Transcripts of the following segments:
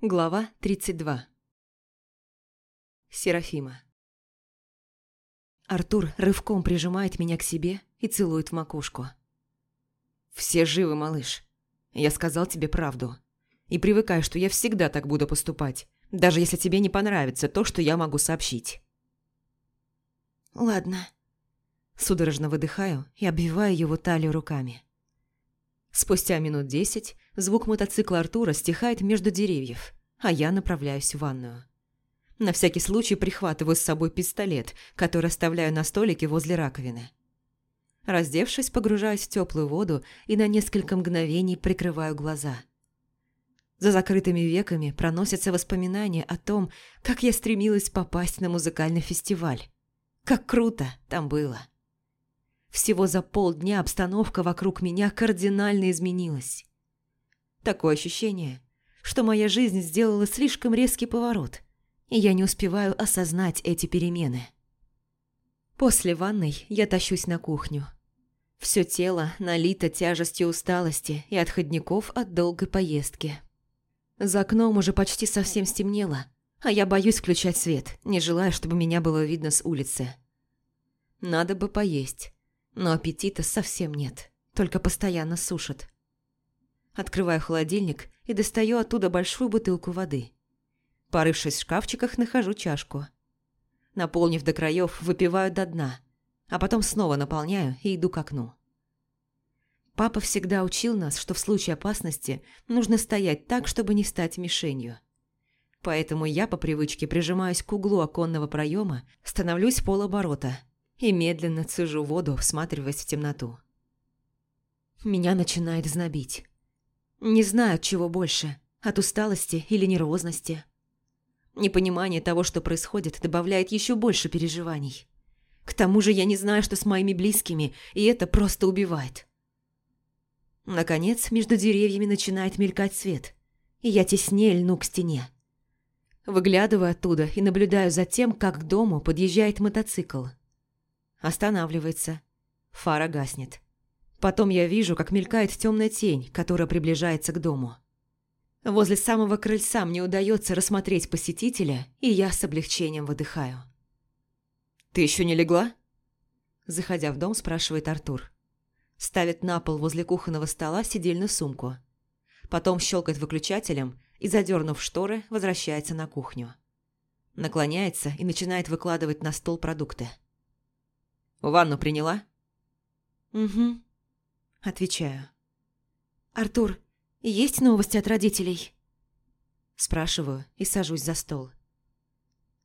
Глава 32 Серафима Артур рывком прижимает меня к себе и целует в макушку. «Все живы, малыш. Я сказал тебе правду. И привыкай, что я всегда так буду поступать, даже если тебе не понравится то, что я могу сообщить». «Ладно». Судорожно выдыхаю и обвиваю его талию руками. Спустя минут десять звук мотоцикла Артура стихает между деревьев, а я направляюсь в ванную. На всякий случай прихватываю с собой пистолет, который оставляю на столике возле раковины. Раздевшись, погружаюсь в теплую воду и на несколько мгновений прикрываю глаза. За закрытыми веками проносятся воспоминания о том, как я стремилась попасть на музыкальный фестиваль. Как круто там было. Всего за полдня обстановка вокруг меня кардинально изменилась. Такое ощущение, что моя жизнь сделала слишком резкий поворот, и я не успеваю осознать эти перемены. После ванной я тащусь на кухню. Все тело налито тяжестью усталости и отходников от долгой поездки. За окном уже почти совсем стемнело, а я боюсь включать свет, не желая, чтобы меня было видно с улицы. Надо бы поесть но аппетита совсем нет, только постоянно сушит. Открываю холодильник и достаю оттуда большую бутылку воды. Порывшись в шкафчиках, нахожу чашку. Наполнив до краев, выпиваю до дна, а потом снова наполняю и иду к окну. Папа всегда учил нас, что в случае опасности нужно стоять так, чтобы не стать мишенью. Поэтому я по привычке прижимаюсь к углу оконного проема, становлюсь полоборота – и медленно цежу воду, всматриваясь в темноту. Меня начинает знобить. Не знаю, чего больше, от усталости или нервозности. Непонимание того, что происходит, добавляет еще больше переживаний. К тому же я не знаю, что с моими близкими, и это просто убивает. Наконец, между деревьями начинает мелькать свет, и я теснее льну к стене. Выглядываю оттуда и наблюдаю за тем, как к дому подъезжает мотоцикл – Останавливается. Фара гаснет. Потом я вижу, как мелькает темная тень, которая приближается к дому. Возле самого крыльца мне удается рассмотреть посетителя, и я с облегчением выдыхаю. «Ты еще не легла?» Заходя в дом, спрашивает Артур. Ставит на пол возле кухонного стола сидельную сумку. Потом щелкает выключателем и, задернув шторы, возвращается на кухню. Наклоняется и начинает выкладывать на стол продукты. Ванну приняла?» «Угу», – отвечаю. «Артур, есть новости от родителей?» Спрашиваю и сажусь за стол.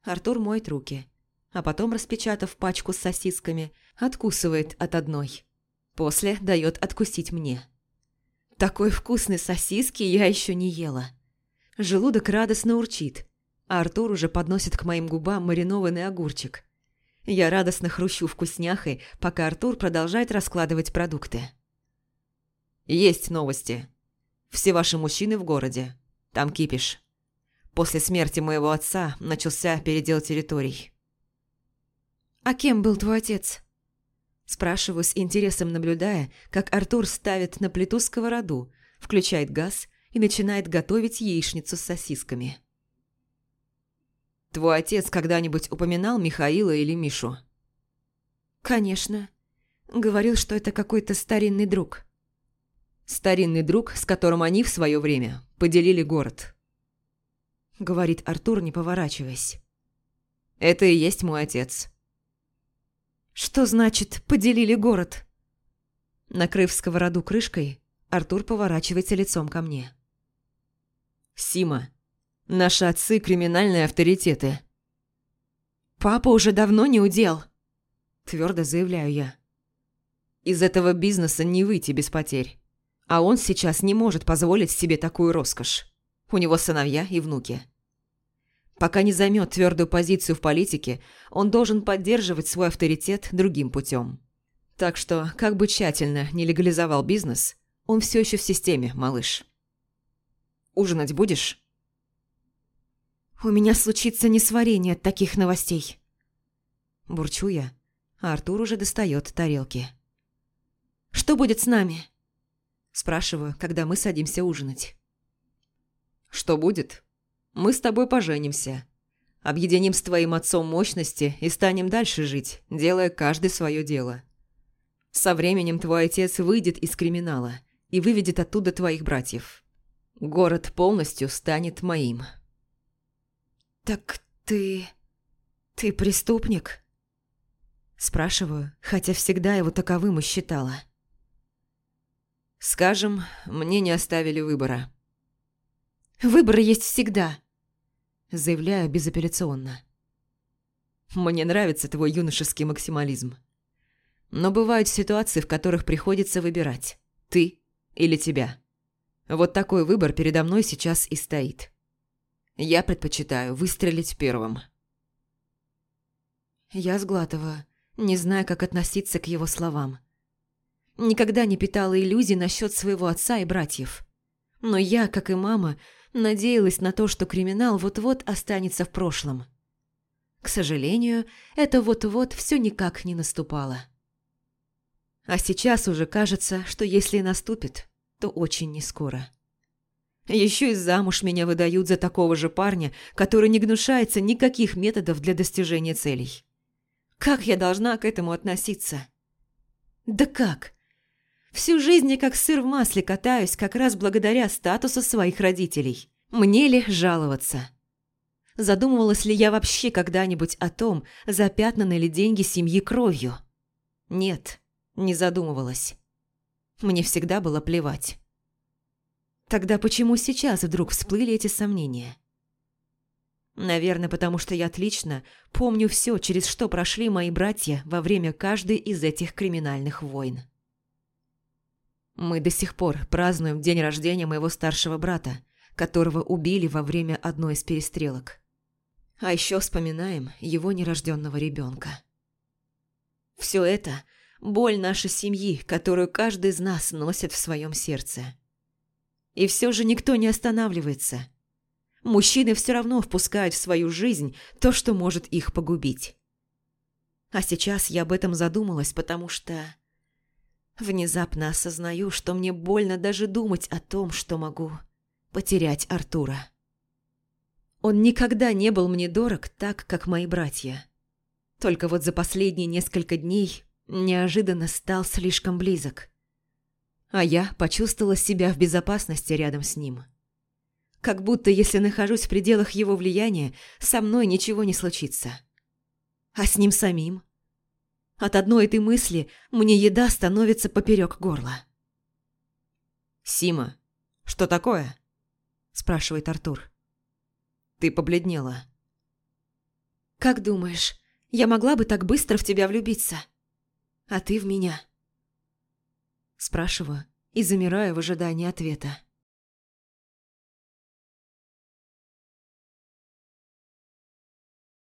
Артур моет руки, а потом, распечатав пачку с сосисками, откусывает от одной. После дает откусить мне. Такой вкусной сосиски я еще не ела. Желудок радостно урчит, а Артур уже подносит к моим губам маринованный огурчик – я радостно хрущу вкусняхой, пока Артур продолжает раскладывать продукты. «Есть новости. Все ваши мужчины в городе. Там кипиш. После смерти моего отца начался передел территорий». «А кем был твой отец?» Спрашиваю с интересом, наблюдая, как Артур ставит на плиту сковороду, включает газ и начинает готовить яичницу с сосисками. Твой отец когда-нибудь упоминал Михаила или Мишу? Конечно. Говорил, что это какой-то старинный друг. Старинный друг, с которым они в свое время поделили город. Говорит Артур, не поворачиваясь. Это и есть мой отец. Что значит «поделили город»? Накрыв сковороду крышкой, Артур поворачивается лицом ко мне. «Сима, Наши отцы – криминальные авторитеты. Папа уже давно не удел. Твердо заявляю я. Из этого бизнеса не выйти без потерь. А он сейчас не может позволить себе такую роскошь. У него сыновья и внуки. Пока не займет твердую позицию в политике, он должен поддерживать свой авторитет другим путем. Так что, как бы тщательно не легализовал бизнес, он все еще в системе, малыш. Ужинать будешь? У меня случится несварение от таких новостей. Бурчу я, а Артур уже достает тарелки. Что будет с нами? Спрашиваю, когда мы садимся ужинать. Что будет? мы с тобой поженимся. Объединим с твоим отцом мощности и станем дальше жить, делая каждый свое дело. Со временем твой отец выйдет из криминала и выведет оттуда твоих братьев. Город полностью станет моим. «Так ты... ты преступник?» Спрашиваю, хотя всегда его таковым и считала. Скажем, мне не оставили выбора. Выборы есть всегда. Заявляю безапелляционно. Мне нравится твой юношеский максимализм. Но бывают ситуации, в которых приходится выбирать. Ты или тебя. Вот такой выбор передо мной сейчас и стоит. Я предпочитаю выстрелить первым. Я сглатываю, не зная, как относиться к его словам. Никогда не питала иллюзий насчет своего отца и братьев. Но я, как и мама, надеялась на то, что криминал вот-вот останется в прошлом. К сожалению, это вот-вот все никак не наступало. А сейчас уже кажется, что если и наступит, то очень нескоро. Еще и замуж меня выдают за такого же парня, который не гнушается никаких методов для достижения целей. Как я должна к этому относиться? Да как? Всю жизнь я как сыр в масле катаюсь как раз благодаря статусу своих родителей. Мне ли жаловаться? Задумывалась ли я вообще когда-нибудь о том, запятнаны ли деньги семьи кровью? Нет, не задумывалась. Мне всегда было плевать. Тогда почему сейчас вдруг всплыли эти сомнения? Наверное, потому что я отлично помню все, через что прошли мои братья во время каждой из этих криминальных войн. Мы до сих пор празднуем день рождения моего старшего брата, которого убили во время одной из перестрелок. А еще вспоминаем его нерожденного ребенка. Все это – боль нашей семьи, которую каждый из нас носит в своем сердце. И все же никто не останавливается. Мужчины все равно впускают в свою жизнь то, что может их погубить. А сейчас я об этом задумалась, потому что Внезапно осознаю, что мне больно даже думать о том, что могу потерять Артура. Он никогда не был мне дорог так, как мои братья. Только вот за последние несколько дней неожиданно стал слишком близок. А я почувствовала себя в безопасности рядом с ним. Как будто, если нахожусь в пределах его влияния, со мной ничего не случится. А с ним самим – от одной этой мысли мне еда становится поперек горла. «Сима, что такое?» – спрашивает Артур. «Ты побледнела». «Как думаешь, я могла бы так быстро в тебя влюбиться? А ты в меня?» Спрашиваю и замираю в ожидании ответа.